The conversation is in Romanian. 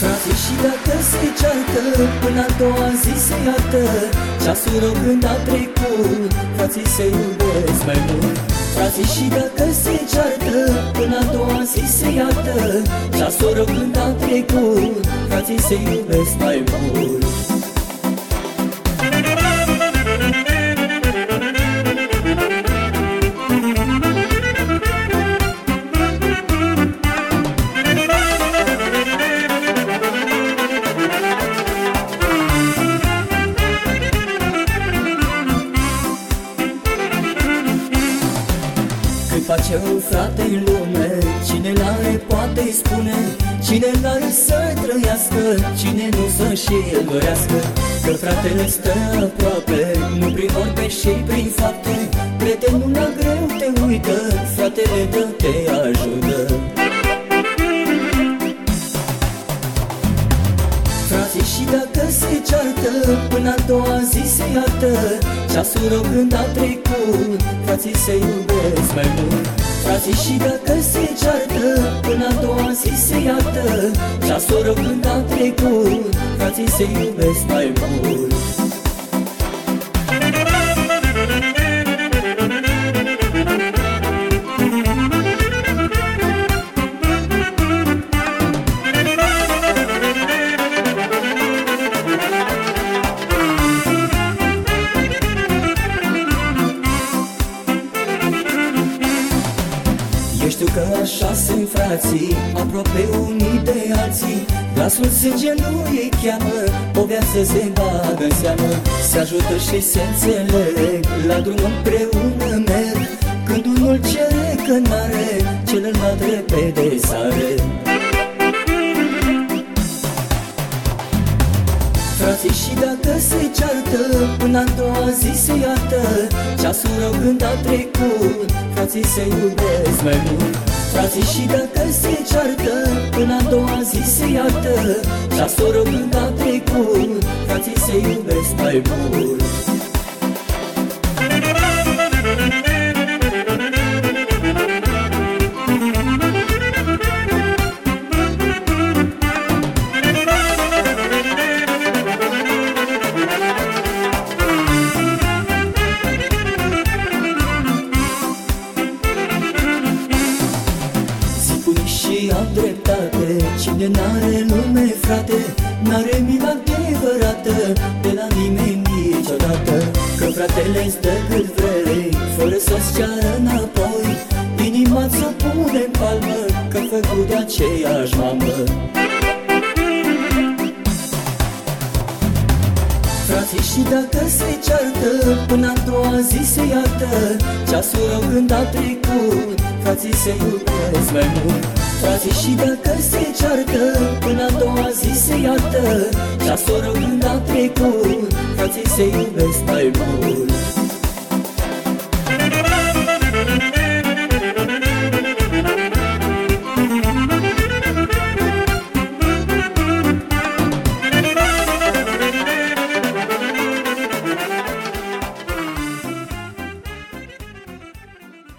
Frații și dacă se ceartă Până a doua zi se iartă Ceasul rogând a trecut Frații se iubesc mai mult. Frații și dacă se ceartă Până a doua zi se iartă Ceasul rogând a trecut Frații se iubesc mai mult Când face un frate în lume Cine l-are poate spune. Cine l-are să trăiască Cine nu să și el dorească Că fratele stă aproape Nu prin vorbe și prin fapte. Prietenul la greu te uită Fratele dă te ajută. Frații și dacă se ceartă Până a doua zi se iartă Ceasul rogând a trecut Frații se iubesc mai mult. Frații și dacă se ceartă Până a doua zi se iartă. Ceasul rogând a trecut Frații se iubesc mai mult că așa sunt frații Aproape unii de alții. Glasul sângelui îi cheamă O viață se bagă în seamă. Se ajută și se înțeleg La drum împreună merg. Când unul cere că n-are Celălalt repede sare Frații și dacă se ceartă Până a doua zi se iartă. Ceasul rogând a trecut Frații se iubesc mai mult. Frații și dacă se ceartă Până a doua zi se iartă. Ceasul rogând a trecut Frații se iubesc mai mult Cine n-are lume, frate N-are mila adevărată De la nimeni niciodată. Că fratele îți dă cât vrei Fără să-ți ceară înapoi Inima ți-o pune în palmă Că făcut de aceeași mamă. Frații și dacă se ceartă Până a doua zi se iartă Ceasul rogând a trecut Frații se iubesc mai mult Frații și dacă se ceartă Până a doua zi se iartă. Ceasul rogând a trecut Frații se iubesc mai mult